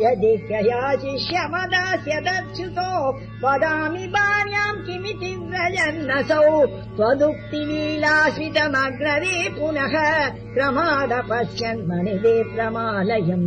यदि तयाशिष्य दक्षुतो वदामि भार्याम् किमिति व्रजन्नसौ त्वदुक्तिलीलाश्रितमग्रवे पुनः क्रमादपश्यन् मणिदे प्रमालयम्।